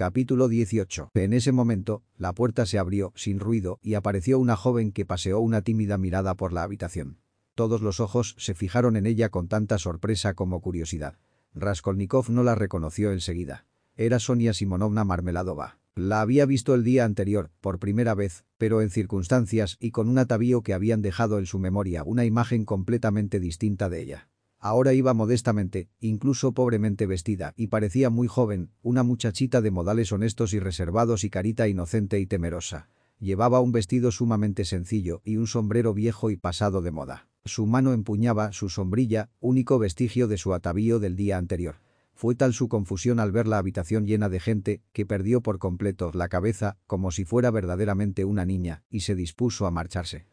Capítulo 18. En ese momento, la puerta se abrió, sin ruido, y apareció una joven que paseó una tímida mirada por la habitación. Todos los ojos se fijaron en ella con tanta sorpresa como curiosidad. Raskolnikov no la reconoció enseguida. Era Sonia Simonovna Marmeladova. La había visto el día anterior, por primera vez, pero en circunstancias y con un atavío que habían dejado en su memoria una imagen completamente distinta de ella. Ahora iba modestamente, incluso pobremente vestida, y parecía muy joven, una muchachita de modales honestos y reservados y carita inocente y temerosa. Llevaba un vestido sumamente sencillo y un sombrero viejo y pasado de moda. Su mano empuñaba su sombrilla, único vestigio de su atavío del día anterior. Fue tal su confusión al ver la habitación llena de gente que perdió por completo la cabeza como si fuera verdaderamente una niña y se dispuso a marcharse.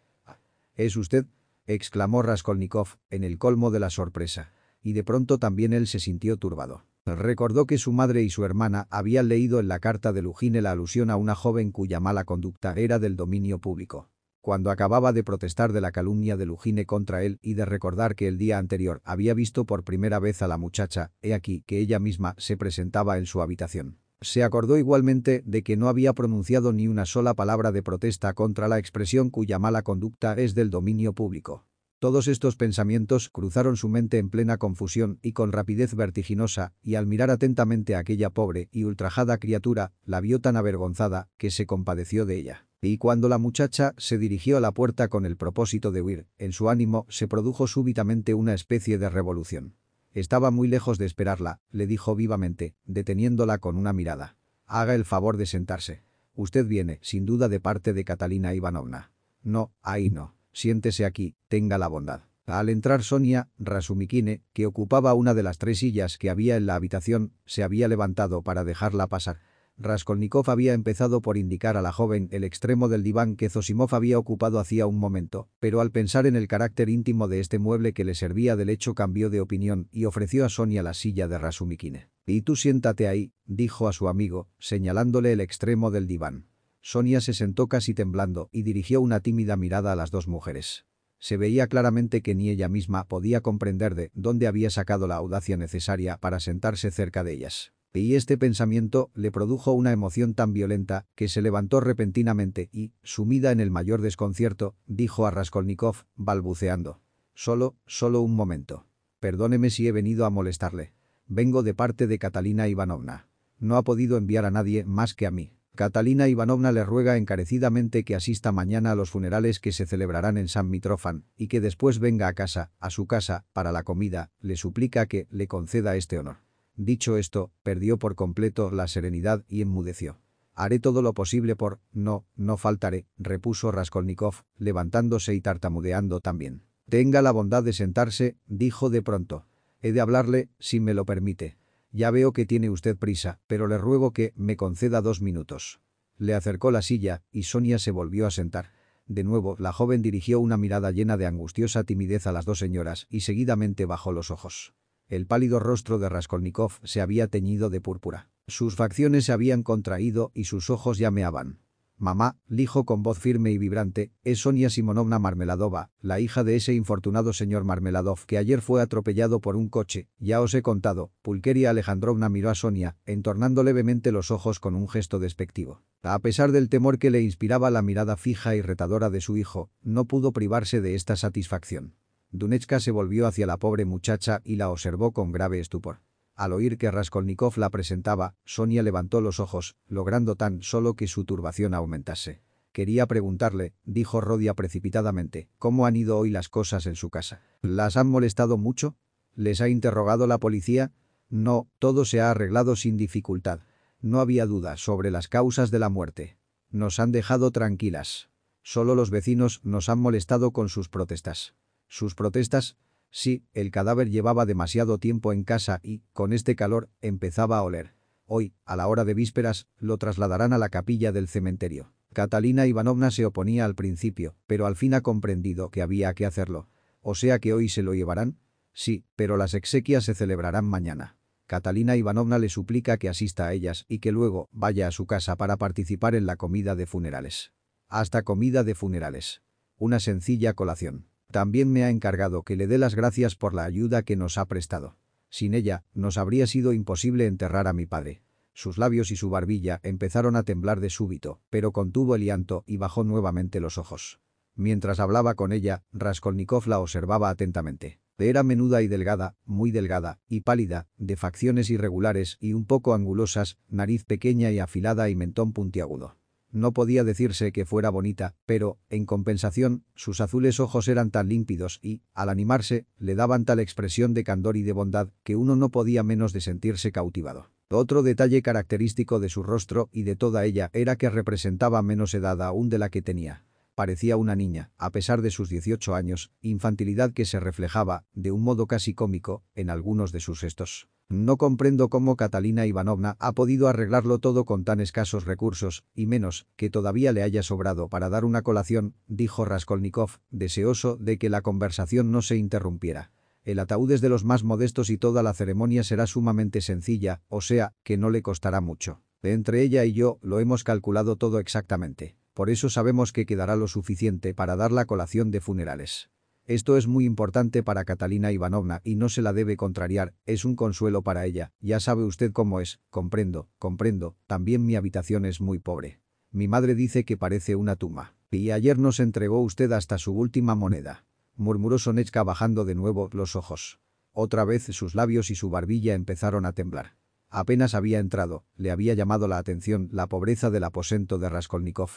«¿Es usted?» Exclamó Raskolnikov, en el colmo de la sorpresa. Y de pronto también él se sintió turbado. Recordó que su madre y su hermana habían leído en la carta de Lugine la alusión a una joven cuya mala conducta era del dominio público. Cuando acababa de protestar de la calumnia de Lugine contra él y de recordar que el día anterior había visto por primera vez a la muchacha, he aquí que ella misma se presentaba en su habitación. Se acordó igualmente de que no había pronunciado ni una sola palabra de protesta contra la expresión cuya mala conducta es del dominio público. Todos estos pensamientos cruzaron su mente en plena confusión y con rapidez vertiginosa, y al mirar atentamente a aquella pobre y ultrajada criatura, la vio tan avergonzada que se compadeció de ella. Y cuando la muchacha se dirigió a la puerta con el propósito de huir, en su ánimo se produjo súbitamente una especie de revolución. Estaba muy lejos de esperarla, le dijo vivamente, deteniéndola con una mirada. Haga el favor de sentarse. Usted viene, sin duda, de parte de Catalina Ivanovna. No, ahí no. Siéntese aquí, tenga la bondad. Al entrar Sonia, Rasumikine, que ocupaba una de las tres sillas que había en la habitación, se había levantado para dejarla pasar. Raskolnikov había empezado por indicar a la joven el extremo del diván que Zosimov había ocupado hacía un momento, pero al pensar en el carácter íntimo de este mueble que le servía de lecho cambió de opinión y ofreció a Sonia la silla de Rasumikine. «Y tú siéntate ahí», dijo a su amigo, señalándole el extremo del diván. Sonia se sentó casi temblando y dirigió una tímida mirada a las dos mujeres. Se veía claramente que ni ella misma podía comprender de dónde había sacado la audacia necesaria para sentarse cerca de ellas. Y este pensamiento le produjo una emoción tan violenta que se levantó repentinamente y, sumida en el mayor desconcierto, dijo a Raskolnikov, balbuceando. «Solo, solo un momento. Perdóneme si he venido a molestarle. Vengo de parte de Catalina Ivanovna. No ha podido enviar a nadie más que a mí. Catalina Ivanovna le ruega encarecidamente que asista mañana a los funerales que se celebrarán en San Mitrofan y que después venga a casa, a su casa, para la comida, le suplica que le conceda este honor. Dicho esto, perdió por completo la serenidad y enmudeció. Haré todo lo posible por... No, no faltaré, repuso Raskolnikov, levantándose y tartamudeando también. Tenga la bondad de sentarse, dijo de pronto. He de hablarle, si me lo permite. Ya veo que tiene usted prisa, pero le ruego que me conceda dos minutos. Le acercó la silla, y Sonia se volvió a sentar. De nuevo, la joven dirigió una mirada llena de angustiosa timidez a las dos señoras y seguidamente bajó los ojos. El pálido rostro de Raskolnikov se había teñido de púrpura. Sus facciones se habían contraído y sus ojos llameaban. Mamá, dijo con voz firme y vibrante, es Sonia Simonovna Marmeladova, la hija de ese infortunado señor Marmeladov que ayer fue atropellado por un coche, ya os he contado. Pulqueria Alejandrovna miró a Sonia, entornando levemente los ojos con un gesto despectivo. A pesar del temor que le inspiraba la mirada fija y retadora de su hijo, no pudo privarse de esta satisfacción. Dunechka se volvió hacia la pobre muchacha y la observó con grave estupor. Al oír que Raskolnikov la presentaba, Sonia levantó los ojos, logrando tan solo que su turbación aumentase. Quería preguntarle, dijo Rodia precipitadamente, ¿cómo han ido hoy las cosas en su casa? ¿Las han molestado mucho? ¿Les ha interrogado la policía? No, todo se ha arreglado sin dificultad. No había duda sobre las causas de la muerte. Nos han dejado tranquilas. Solo los vecinos nos han molestado con sus protestas. Sus protestas, sí, el cadáver llevaba demasiado tiempo en casa y, con este calor, empezaba a oler. Hoy, a la hora de vísperas, lo trasladarán a la capilla del cementerio. Catalina Ivanovna se oponía al principio, pero al fin ha comprendido que había que hacerlo. O sea que hoy se lo llevarán. Sí, pero las exequias se celebrarán mañana. Catalina Ivanovna le suplica que asista a ellas y que luego vaya a su casa para participar en la comida de funerales. Hasta comida de funerales. Una sencilla colación. También me ha encargado que le dé las gracias por la ayuda que nos ha prestado. Sin ella, nos habría sido imposible enterrar a mi padre. Sus labios y su barbilla empezaron a temblar de súbito, pero contuvo el llanto y bajó nuevamente los ojos. Mientras hablaba con ella, Raskolnikov la observaba atentamente. Era menuda y delgada, muy delgada, y pálida, de facciones irregulares y un poco angulosas, nariz pequeña y afilada y mentón puntiagudo. No podía decirse que fuera bonita, pero, en compensación, sus azules ojos eran tan límpidos y, al animarse, le daban tal expresión de candor y de bondad que uno no podía menos de sentirse cautivado. Otro detalle característico de su rostro y de toda ella era que representaba menos edad aún de la que tenía. Parecía una niña, a pesar de sus 18 años, infantilidad que se reflejaba, de un modo casi cómico, en algunos de sus gestos. No comprendo cómo Catalina Ivanovna ha podido arreglarlo todo con tan escasos recursos, y menos, que todavía le haya sobrado para dar una colación, dijo Raskolnikov, deseoso de que la conversación no se interrumpiera. El ataúd es de los más modestos y toda la ceremonia será sumamente sencilla, o sea, que no le costará mucho. Entre ella y yo lo hemos calculado todo exactamente. Por eso sabemos que quedará lo suficiente para dar la colación de funerales. Esto es muy importante para Catalina Ivanovna y no se la debe contrariar, es un consuelo para ella, ya sabe usted cómo es, comprendo, comprendo, también mi habitación es muy pobre. Mi madre dice que parece una tumba. Y ayer nos entregó usted hasta su última moneda. Murmuró Sonechka bajando de nuevo los ojos. Otra vez sus labios y su barbilla empezaron a temblar. Apenas había entrado, le había llamado la atención la pobreza del aposento de Raskolnikov.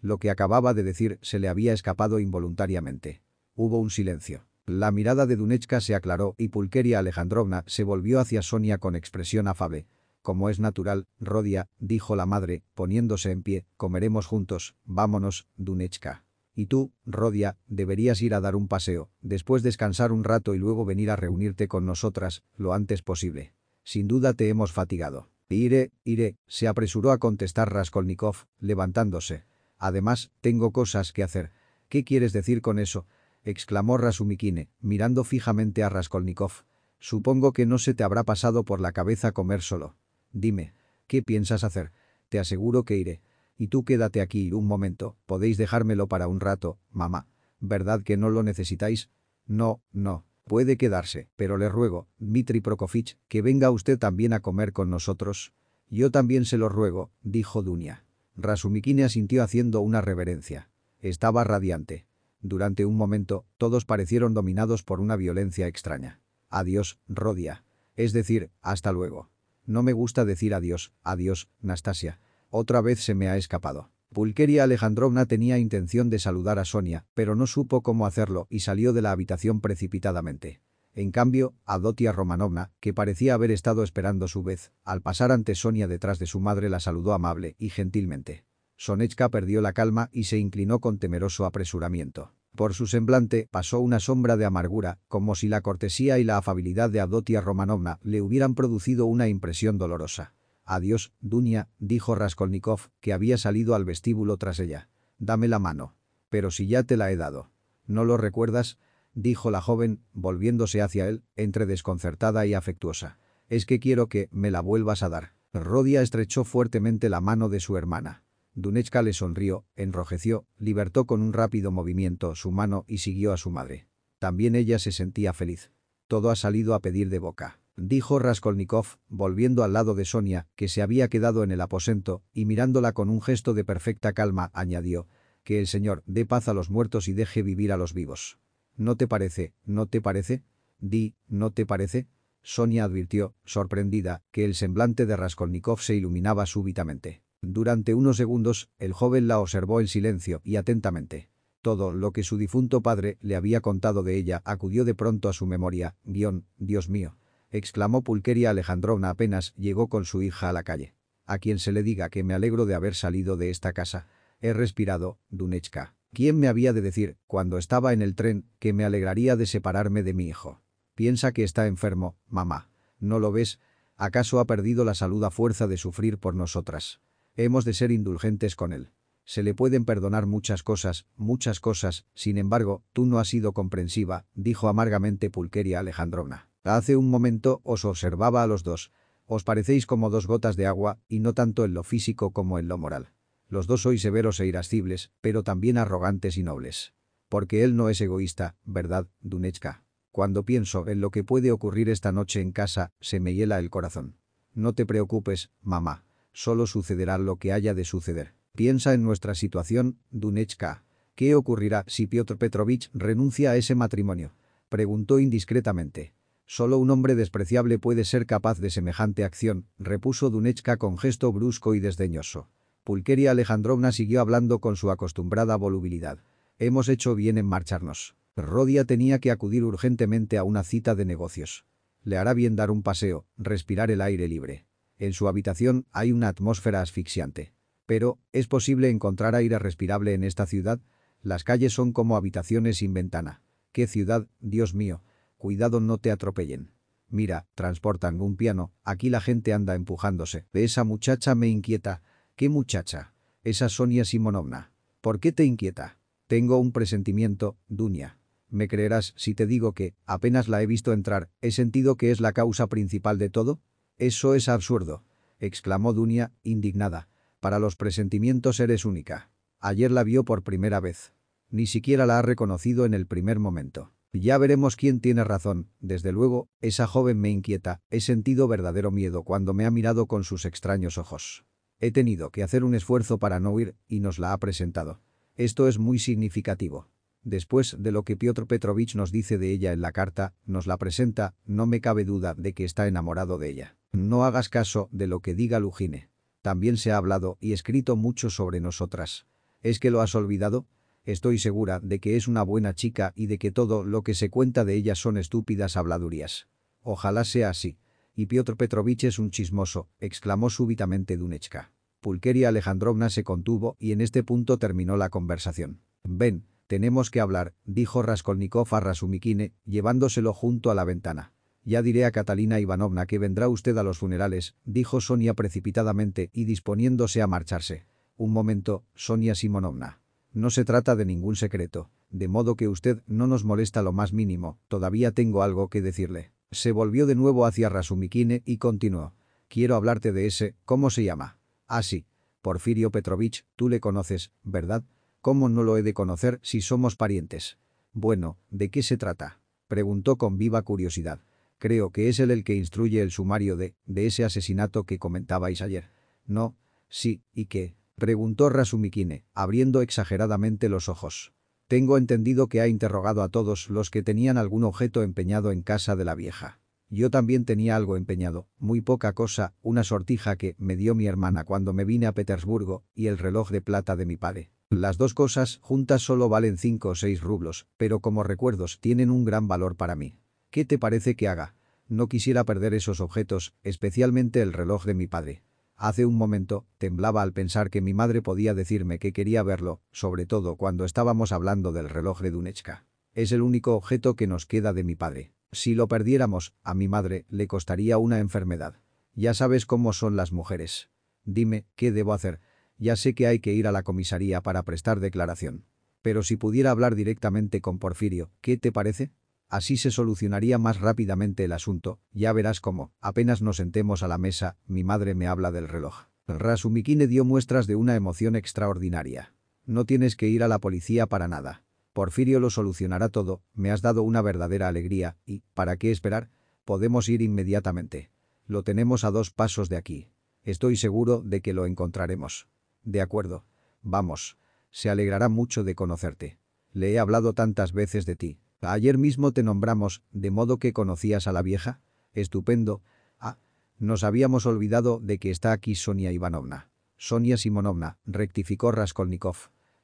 Lo que acababa de decir se le había escapado involuntariamente. Hubo un silencio. La mirada de Dunechka se aclaró y Pulkeria Alejandrovna se volvió hacia Sonia con expresión afable. Como es natural, Rodia, dijo la madre, poniéndose en pie, comeremos juntos, vámonos, Dunechka. Y tú, Rodia, deberías ir a dar un paseo, después descansar un rato y luego venir a reunirte con nosotras, lo antes posible. Sin duda te hemos fatigado. Iré, iré, se apresuró a contestar Raskolnikov, levantándose. Además, tengo cosas que hacer. ¿Qué quieres decir con eso? Exclamó Rasumikine, mirando fijamente a Raskolnikov. Supongo que no se te habrá pasado por la cabeza comer solo. Dime, ¿qué piensas hacer? Te aseguro que iré. Y tú quédate aquí un momento, podéis dejármelo para un rato, mamá. ¿Verdad que no lo necesitáis? No, no. Puede quedarse, pero le ruego, Dmitri Prokofich, que venga usted también a comer con nosotros. Yo también se lo ruego, dijo Dunia. Rasumikine asintió haciendo una reverencia. Estaba radiante. Durante un momento, todos parecieron dominados por una violencia extraña. Adiós, Rodia. Es decir, hasta luego. No me gusta decir adiós, adiós, Nastasia. Otra vez se me ha escapado. Pulkeria Alejandrovna tenía intención de saludar a Sonia, pero no supo cómo hacerlo y salió de la habitación precipitadamente. En cambio, Adotia Romanovna, que parecía haber estado esperando su vez, al pasar ante Sonia detrás de su madre la saludó amable y gentilmente. Sonechka perdió la calma y se inclinó con temeroso apresuramiento. Por su semblante pasó una sombra de amargura, como si la cortesía y la afabilidad de Adotia Romanovna le hubieran producido una impresión dolorosa. «Adiós, Dunia», dijo Raskolnikov, que había salido al vestíbulo tras ella. «Dame la mano». «Pero si ya te la he dado». «¿No lo recuerdas?» dijo la joven, volviéndose hacia él, entre desconcertada y afectuosa. «Es que quiero que me la vuelvas a dar». Rodia estrechó fuertemente la mano de su hermana. Dunechka le sonrió, enrojeció, libertó con un rápido movimiento su mano y siguió a su madre. También ella se sentía feliz. Todo ha salido a pedir de boca, dijo Raskolnikov, volviendo al lado de Sonia, que se había quedado en el aposento, y mirándola con un gesto de perfecta calma, añadió, que el Señor dé paz a los muertos y deje vivir a los vivos. ¿No te parece? ¿No te parece? Di, ¿no te parece? Sonia advirtió, sorprendida, que el semblante de Raskolnikov se iluminaba súbitamente. Durante unos segundos, el joven la observó en silencio y atentamente. Todo lo que su difunto padre le había contado de ella acudió de pronto a su memoria. Guión, Dios mío. Exclamó Pulqueria Alejandrovna apenas llegó con su hija a la calle. A quien se le diga que me alegro de haber salido de esta casa. He respirado, Dunechka. ¿Quién me había de decir, cuando estaba en el tren, que me alegraría de separarme de mi hijo? Piensa que está enfermo, mamá. ¿No lo ves? ¿Acaso ha perdido la salud a fuerza de sufrir por nosotras? Hemos de ser indulgentes con él. Se le pueden perdonar muchas cosas, muchas cosas, sin embargo, tú no has sido comprensiva, dijo amargamente Pulqueria Alejandrovna. Hace un momento os observaba a los dos. Os parecéis como dos gotas de agua, y no tanto en lo físico como en lo moral. Los dos sois severos e irascibles, pero también arrogantes y nobles. Porque él no es egoísta, ¿verdad, Dunechka? Cuando pienso en lo que puede ocurrir esta noche en casa, se me hiela el corazón. No te preocupes, mamá. Solo sucederá lo que haya de suceder. Piensa en nuestra situación, Dunechka. ¿Qué ocurrirá si Piotr Petrovich renuncia a ese matrimonio? Preguntó indiscretamente. Solo un hombre despreciable puede ser capaz de semejante acción, repuso Dunechka con gesto brusco y desdeñoso. Pulqueria Alejandrovna siguió hablando con su acostumbrada volubilidad. Hemos hecho bien en marcharnos. Rodia tenía que acudir urgentemente a una cita de negocios. Le hará bien dar un paseo, respirar el aire libre. En su habitación hay una atmósfera asfixiante. Pero, ¿es posible encontrar aire respirable en esta ciudad? Las calles son como habitaciones sin ventana. ¡Qué ciudad, Dios mío! Cuidado no te atropellen. Mira, transportan un piano, aquí la gente anda empujándose. Esa muchacha me inquieta. ¿Qué muchacha? Esa Sonia Simonovna. ¿Por qué te inquieta? Tengo un presentimiento, Dunia. ¿Me creerás si te digo que, apenas la he visto entrar, he sentido que es la causa principal de todo? Eso es absurdo, exclamó Dunia, indignada. Para los presentimientos eres única. Ayer la vio por primera vez. Ni siquiera la ha reconocido en el primer momento. Ya veremos quién tiene razón. Desde luego, esa joven me inquieta. He sentido verdadero miedo cuando me ha mirado con sus extraños ojos. He tenido que hacer un esfuerzo para no huir y nos la ha presentado. Esto es muy significativo. Después de lo que Piotr Petrovich nos dice de ella en la carta, nos la presenta, no me cabe duda de que está enamorado de ella. No hagas caso de lo que diga Lugine. También se ha hablado y escrito mucho sobre nosotras. ¿Es que lo has olvidado? Estoy segura de que es una buena chica y de que todo lo que se cuenta de ella son estúpidas habladurías. Ojalá sea así. Y Piotr Petrovich es un chismoso, exclamó súbitamente Dunechka. Pulqueria Alejandrovna se contuvo y en este punto terminó la conversación. Ven, tenemos que hablar, dijo Raskolnikov a Rasumikine, llevándoselo junto a la ventana. Ya diré a Catalina Ivanovna que vendrá usted a los funerales, dijo Sonia precipitadamente y disponiéndose a marcharse. Un momento, Sonia Simonovna. No se trata de ningún secreto, de modo que usted no nos molesta lo más mínimo, todavía tengo algo que decirle. Se volvió de nuevo hacia Rasumikine y continuó. Quiero hablarte de ese, ¿cómo se llama? Ah, sí. Porfirio Petrovich, tú le conoces, ¿verdad? ¿Cómo no lo he de conocer si somos parientes? Bueno, ¿de qué se trata? Preguntó con viva curiosidad. Creo que es él el que instruye el sumario de, de ese asesinato que comentabais ayer. No, sí, ¿y qué? Preguntó Rasumikine, abriendo exageradamente los ojos. Tengo entendido que ha interrogado a todos los que tenían algún objeto empeñado en casa de la vieja. Yo también tenía algo empeñado, muy poca cosa, una sortija que me dio mi hermana cuando me vine a Petersburgo y el reloj de plata de mi padre. Las dos cosas juntas solo valen cinco o seis rublos, pero como recuerdos tienen un gran valor para mí. ¿Qué te parece que haga? No quisiera perder esos objetos, especialmente el reloj de mi padre. Hace un momento, temblaba al pensar que mi madre podía decirme que quería verlo, sobre todo cuando estábamos hablando del reloj de Dunechka. Es el único objeto que nos queda de mi padre. Si lo perdiéramos, a mi madre le costaría una enfermedad. Ya sabes cómo son las mujeres. Dime, ¿qué debo hacer? Ya sé que hay que ir a la comisaría para prestar declaración. Pero si pudiera hablar directamente con Porfirio, ¿qué te parece? Así se solucionaría más rápidamente el asunto, ya verás cómo, apenas nos sentemos a la mesa, mi madre me habla del reloj. Rasumikine dio muestras de una emoción extraordinaria. No tienes que ir a la policía para nada. Porfirio lo solucionará todo, me has dado una verdadera alegría, y, ¿para qué esperar? Podemos ir inmediatamente. Lo tenemos a dos pasos de aquí. Estoy seguro de que lo encontraremos. De acuerdo. Vamos. Se alegrará mucho de conocerte. Le he hablado tantas veces de ti. Ayer mismo te nombramos, de modo que conocías a la vieja. Estupendo. Ah, nos habíamos olvidado de que está aquí Sonia Ivanovna. Sonia Simonovna, rectificó Raskolnikov.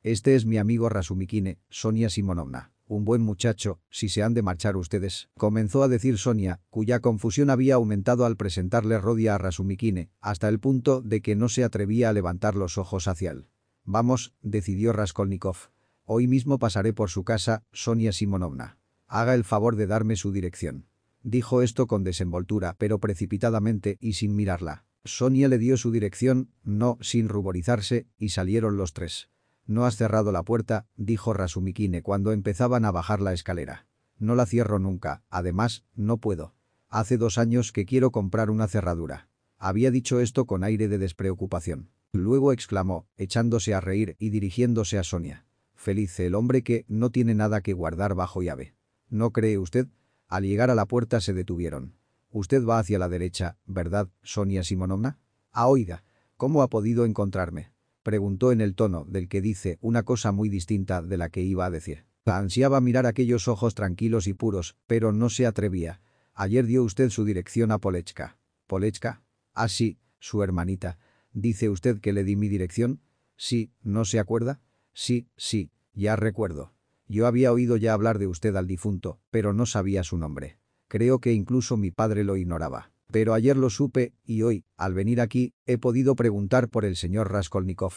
Este es mi amigo Rasumikine, Sonia Simonovna. Un buen muchacho, si se han de marchar ustedes, comenzó a decir Sonia, cuya confusión había aumentado al presentarle Rodia a Rasumikine, hasta el punto de que no se atrevía a levantar los ojos hacia él. Vamos, decidió Raskolnikov. Hoy mismo pasaré por su casa, Sonia Simonovna. Haga el favor de darme su dirección. Dijo esto con desenvoltura, pero precipitadamente y sin mirarla. Sonia le dio su dirección, no sin ruborizarse, y salieron los tres. No has cerrado la puerta, dijo Rasumikine cuando empezaban a bajar la escalera. No la cierro nunca, además, no puedo. Hace dos años que quiero comprar una cerradura. Había dicho esto con aire de despreocupación. Luego exclamó, echándose a reír y dirigiéndose a Sonia. Feliz el hombre que no tiene nada que guardar bajo llave. ¿No cree usted? Al llegar a la puerta se detuvieron. Usted va hacia la derecha, ¿verdad, Sonia Simonovna? Ah, oiga, ¿Cómo ha podido encontrarme? Preguntó en el tono del que dice una cosa muy distinta de la que iba a decir. Ansiaba mirar aquellos ojos tranquilos y puros, pero no se atrevía. Ayer dio usted su dirección a Polechka. ¿Polechka? Ah, sí, su hermanita. ¿Dice usted que le di mi dirección? Sí, ¿no se acuerda? Sí, sí, ya recuerdo. Yo había oído ya hablar de usted al difunto, pero no sabía su nombre. Creo que incluso mi padre lo ignoraba. Pero ayer lo supe, y hoy, al venir aquí, he podido preguntar por el señor Raskolnikov.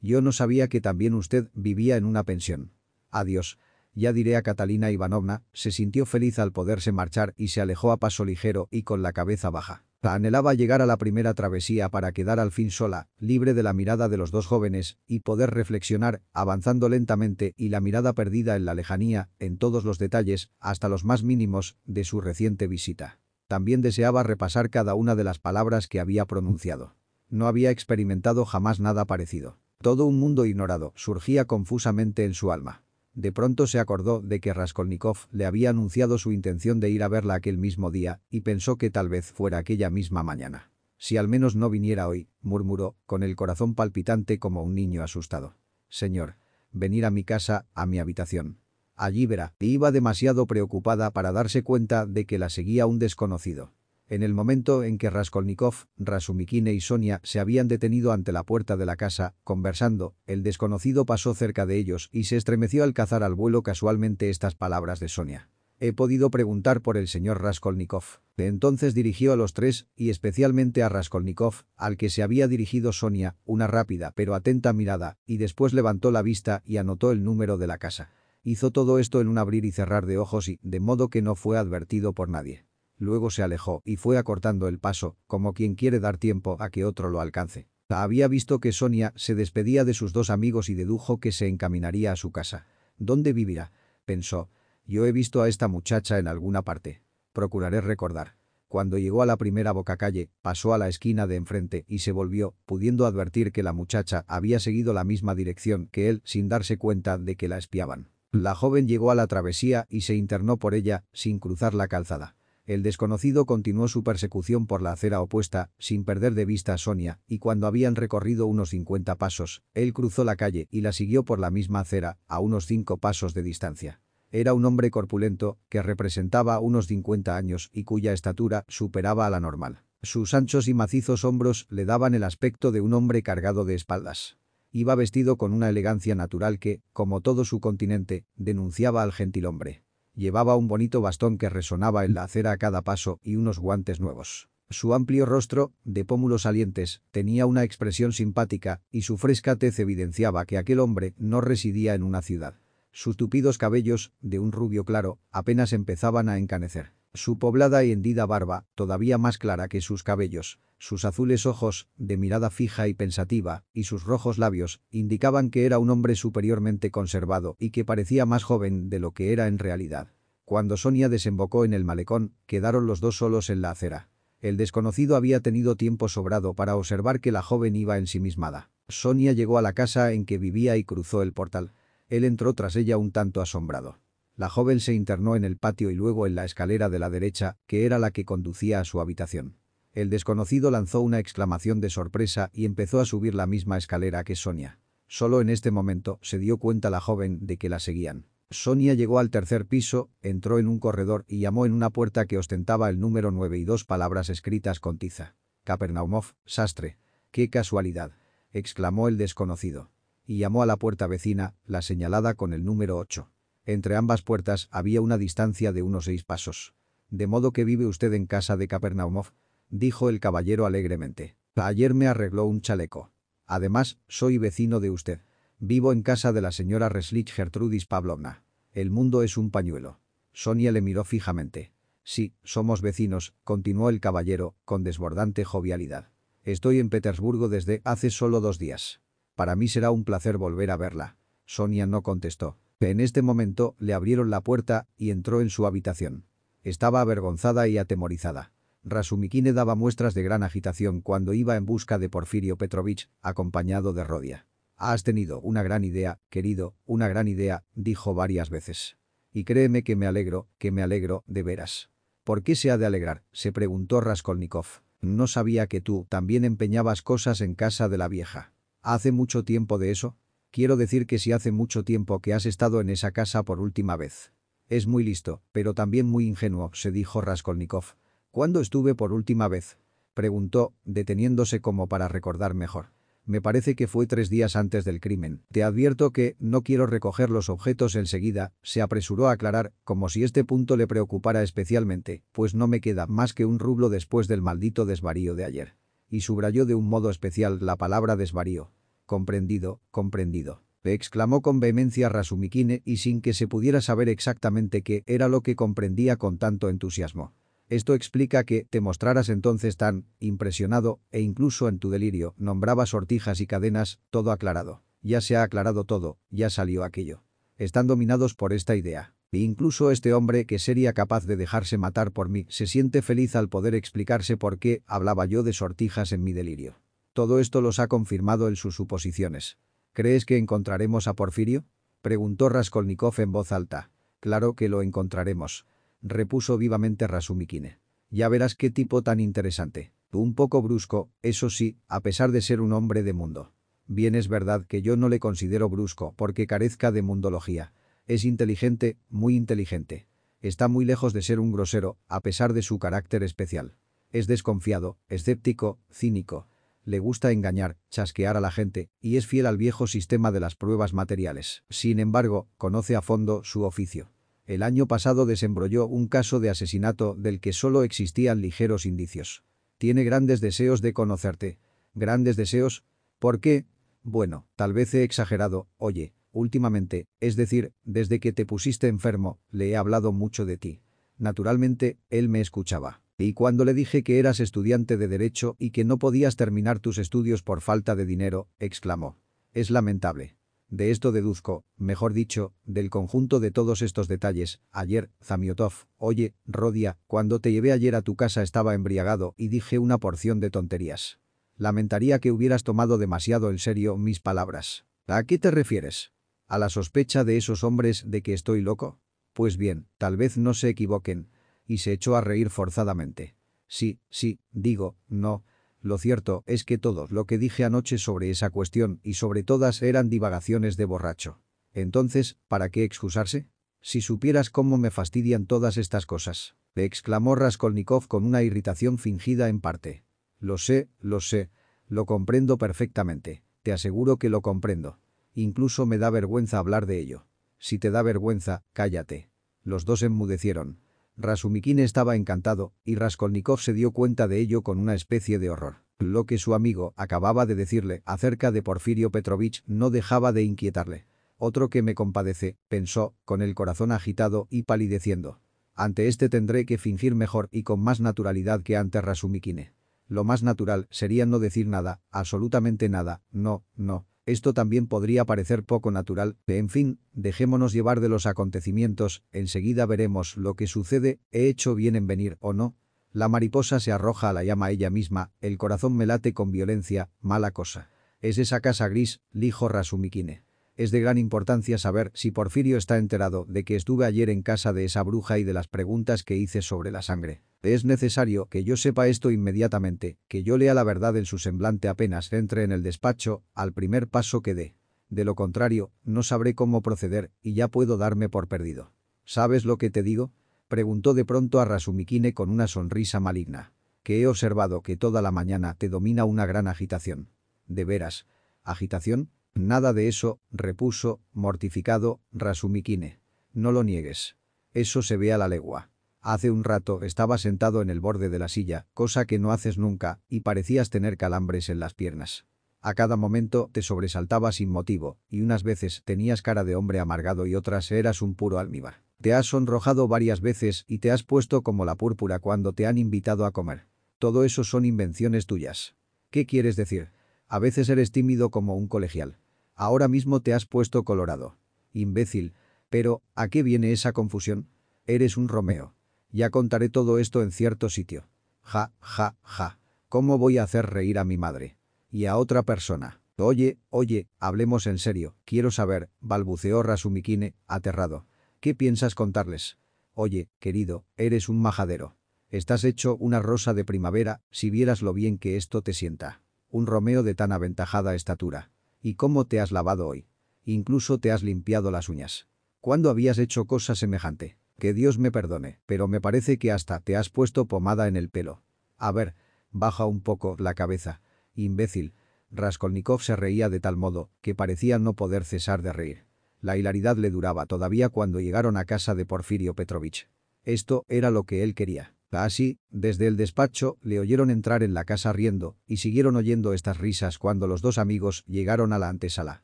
Yo no sabía que también usted vivía en una pensión. Adiós. Ya diré a Catalina Ivanovna, se sintió feliz al poderse marchar y se alejó a paso ligero y con la cabeza baja. Anhelaba llegar a la primera travesía para quedar al fin sola, libre de la mirada de los dos jóvenes, y poder reflexionar, avanzando lentamente y la mirada perdida en la lejanía, en todos los detalles, hasta los más mínimos, de su reciente visita. También deseaba repasar cada una de las palabras que había pronunciado. No había experimentado jamás nada parecido. Todo un mundo ignorado surgía confusamente en su alma. De pronto se acordó de que Raskolnikov le había anunciado su intención de ir a verla aquel mismo día y pensó que tal vez fuera aquella misma mañana. Si al menos no viniera hoy, murmuró, con el corazón palpitante como un niño asustado. Señor, venir a mi casa, a mi habitación. Allí verá, iba demasiado preocupada para darse cuenta de que la seguía un desconocido. En el momento en que Raskolnikov, Rasumikine y Sonia se habían detenido ante la puerta de la casa, conversando, el desconocido pasó cerca de ellos y se estremeció al cazar al vuelo casualmente estas palabras de Sonia. He podido preguntar por el señor Raskolnikov. Entonces dirigió a los tres, y especialmente a Raskolnikov, al que se había dirigido Sonia, una rápida pero atenta mirada, y después levantó la vista y anotó el número de la casa. Hizo todo esto en un abrir y cerrar de ojos y, de modo que no fue advertido por nadie. Luego se alejó y fue acortando el paso, como quien quiere dar tiempo a que otro lo alcance. Había visto que Sonia se despedía de sus dos amigos y dedujo que se encaminaría a su casa. ¿Dónde vivirá? Pensó. Yo he visto a esta muchacha en alguna parte. Procuraré recordar. Cuando llegó a la primera bocacalle, pasó a la esquina de enfrente y se volvió, pudiendo advertir que la muchacha había seguido la misma dirección que él sin darse cuenta de que la espiaban. La joven llegó a la travesía y se internó por ella, sin cruzar la calzada. El desconocido continuó su persecución por la acera opuesta, sin perder de vista a Sonia, y cuando habían recorrido unos 50 pasos, él cruzó la calle y la siguió por la misma acera, a unos 5 pasos de distancia. Era un hombre corpulento, que representaba unos 50 años y cuya estatura superaba a la normal. Sus anchos y macizos hombros le daban el aspecto de un hombre cargado de espaldas. Iba vestido con una elegancia natural que, como todo su continente, denunciaba al gentilhombre. Llevaba un bonito bastón que resonaba en la acera a cada paso y unos guantes nuevos. Su amplio rostro, de pómulos salientes, tenía una expresión simpática y su fresca tez evidenciaba que aquel hombre no residía en una ciudad. Sus tupidos cabellos, de un rubio claro, apenas empezaban a encanecer. Su poblada y hendida barba, todavía más clara que sus cabellos, sus azules ojos, de mirada fija y pensativa, y sus rojos labios, indicaban que era un hombre superiormente conservado y que parecía más joven de lo que era en realidad. Cuando Sonia desembocó en el malecón, quedaron los dos solos en la acera. El desconocido había tenido tiempo sobrado para observar que la joven iba ensimismada. Sonia llegó a la casa en que vivía y cruzó el portal. Él entró tras ella un tanto asombrado. La joven se internó en el patio y luego en la escalera de la derecha, que era la que conducía a su habitación. El desconocido lanzó una exclamación de sorpresa y empezó a subir la misma escalera que Sonia. Solo en este momento se dio cuenta la joven de que la seguían. Sonia llegó al tercer piso, entró en un corredor y llamó en una puerta que ostentaba el número 9 y dos palabras escritas con tiza. Capernaumov, sastre. ¡Qué casualidad! exclamó el desconocido y llamó a la puerta vecina, la señalada con el número 8. Entre ambas puertas había una distancia de unos seis pasos. «¿De modo que vive usted en casa de Capernaumov?» dijo el caballero alegremente. «Ayer me arregló un chaleco. Además, soy vecino de usted. Vivo en casa de la señora Reslich Gertrudis Pavlovna. El mundo es un pañuelo». Sonia le miró fijamente. «Sí, somos vecinos», continuó el caballero, con desbordante jovialidad. «Estoy en Petersburgo desde hace solo dos días. Para mí será un placer volver a verla. Sonia no contestó. En este momento le abrieron la puerta y entró en su habitación. Estaba avergonzada y atemorizada. Rasumikine daba muestras de gran agitación cuando iba en busca de Porfirio Petrovich, acompañado de Rodia. Has tenido una gran idea, querido, una gran idea, dijo varias veces. Y créeme que me alegro, que me alegro, de veras. ¿Por qué se ha de alegrar? se preguntó Raskolnikov. No sabía que tú también empeñabas cosas en casa de la vieja. ¿Hace mucho tiempo de eso? Quiero decir que si hace mucho tiempo que has estado en esa casa por última vez. Es muy listo, pero también muy ingenuo, se dijo Raskolnikov. ¿Cuándo estuve por última vez? Preguntó, deteniéndose como para recordar mejor. Me parece que fue tres días antes del crimen. Te advierto que no quiero recoger los objetos enseguida, se apresuró a aclarar, como si este punto le preocupara especialmente, pues no me queda más que un rublo después del maldito desvarío de ayer. Y subrayó de un modo especial la palabra desvarío. Comprendido, comprendido exclamó con vehemencia Rasumikine y sin que se pudiera saber exactamente qué era lo que comprendía con tanto entusiasmo. Esto explica que te mostraras entonces tan impresionado e incluso en tu delirio nombrabas sortijas y cadenas, todo aclarado. Ya se ha aclarado todo, ya salió aquello. Están dominados por esta idea. E incluso este hombre que sería capaz de dejarse matar por mí se siente feliz al poder explicarse por qué hablaba yo de sortijas en mi delirio. Todo esto los ha confirmado en sus suposiciones. ¿Crees que encontraremos a Porfirio? Preguntó Raskolnikov en voz alta. Claro que lo encontraremos. Repuso vivamente Rasumikine. Ya verás qué tipo tan interesante. Un poco brusco, eso sí, a pesar de ser un hombre de mundo. Bien es verdad que yo no le considero brusco porque carezca de mundología. Es inteligente, muy inteligente. Está muy lejos de ser un grosero, a pesar de su carácter especial. Es desconfiado, escéptico, cínico le gusta engañar, chasquear a la gente, y es fiel al viejo sistema de las pruebas materiales. Sin embargo, conoce a fondo su oficio. El año pasado desembrolló un caso de asesinato del que solo existían ligeros indicios. Tiene grandes deseos de conocerte. ¿Grandes deseos? ¿Por qué? Bueno, tal vez he exagerado, oye, últimamente, es decir, desde que te pusiste enfermo, le he hablado mucho de ti. Naturalmente, él me escuchaba. Y cuando le dije que eras estudiante de Derecho y que no podías terminar tus estudios por falta de dinero, exclamó. Es lamentable. De esto deduzco, mejor dicho, del conjunto de todos estos detalles. Ayer, Zamiotov, oye, Rodia, cuando te llevé ayer a tu casa estaba embriagado y dije una porción de tonterías. Lamentaría que hubieras tomado demasiado en serio mis palabras. ¿A qué te refieres? ¿A la sospecha de esos hombres de que estoy loco? Pues bien, tal vez no se equivoquen y se echó a reír forzadamente. Sí, sí, digo, no. Lo cierto es que todo lo que dije anoche sobre esa cuestión y sobre todas eran divagaciones de borracho. Entonces, ¿para qué excusarse? Si supieras cómo me fastidian todas estas cosas, exclamó Raskolnikov con una irritación fingida en parte. Lo sé, lo sé, lo comprendo perfectamente, te aseguro que lo comprendo. Incluso me da vergüenza hablar de ello. Si te da vergüenza, cállate. Los dos enmudecieron. Rasumikine estaba encantado, y Raskolnikov se dio cuenta de ello con una especie de horror. Lo que su amigo acababa de decirle acerca de Porfirio Petrovich no dejaba de inquietarle. Otro que me compadece, pensó, con el corazón agitado y palideciendo. Ante este tendré que fingir mejor y con más naturalidad que ante Rasumikine. Lo más natural sería no decir nada, absolutamente nada, no, no, esto también podría parecer poco natural, en fin, dejémonos llevar de los acontecimientos, enseguida veremos lo que sucede, he hecho bien en venir o no. La mariposa se arroja a la llama ella misma, el corazón me late con violencia, mala cosa. Es esa casa gris, lijo Rasumikine. Es de gran importancia saber si Porfirio está enterado de que estuve ayer en casa de esa bruja y de las preguntas que hice sobre la sangre. Es necesario que yo sepa esto inmediatamente, que yo lea la verdad en su semblante apenas entre en el despacho, al primer paso que dé. De lo contrario, no sabré cómo proceder y ya puedo darme por perdido. ¿Sabes lo que te digo? Preguntó de pronto a Rasumikine con una sonrisa maligna. Que he observado que toda la mañana te domina una gran agitación. ¿De veras? ¿Agitación? Nada de eso, repuso, mortificado, Rasumikine. No lo niegues. Eso se ve a la legua. Hace un rato estaba sentado en el borde de la silla, cosa que no haces nunca, y parecías tener calambres en las piernas. A cada momento te sobresaltaba sin motivo, y unas veces tenías cara de hombre amargado y otras eras un puro almíbar. Te has sonrojado varias veces y te has puesto como la púrpura cuando te han invitado a comer. Todo eso son invenciones tuyas. ¿Qué quieres decir? A veces eres tímido como un colegial. Ahora mismo te has puesto colorado. Imbécil. Pero, ¿a qué viene esa confusión? Eres un Romeo. Ya contaré todo esto en cierto sitio. Ja, ja, ja. ¿Cómo voy a hacer reír a mi madre? Y a otra persona. Oye, oye, hablemos en serio. Quiero saber, balbuceó Rasumikine, aterrado. ¿Qué piensas contarles? Oye, querido, eres un majadero. Estás hecho una rosa de primavera, si vieras lo bien que esto te sienta. Un Romeo de tan aventajada estatura. ¿Y cómo te has lavado hoy? Incluso te has limpiado las uñas. ¿Cuándo habías hecho cosa semejante? Que Dios me perdone, pero me parece que hasta te has puesto pomada en el pelo. A ver, baja un poco la cabeza. Imbécil. Raskolnikov se reía de tal modo que parecía no poder cesar de reír. La hilaridad le duraba todavía cuando llegaron a casa de Porfirio Petrovich. Esto era lo que él quería. Así, desde el despacho, le oyeron entrar en la casa riendo, y siguieron oyendo estas risas cuando los dos amigos llegaron a la antesala.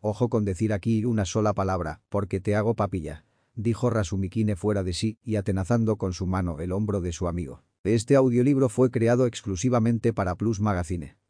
Ojo con decir aquí una sola palabra, porque te hago papilla. Dijo Rasumikine fuera de sí y atenazando con su mano el hombro de su amigo. Este audiolibro fue creado exclusivamente para Plus Magazine.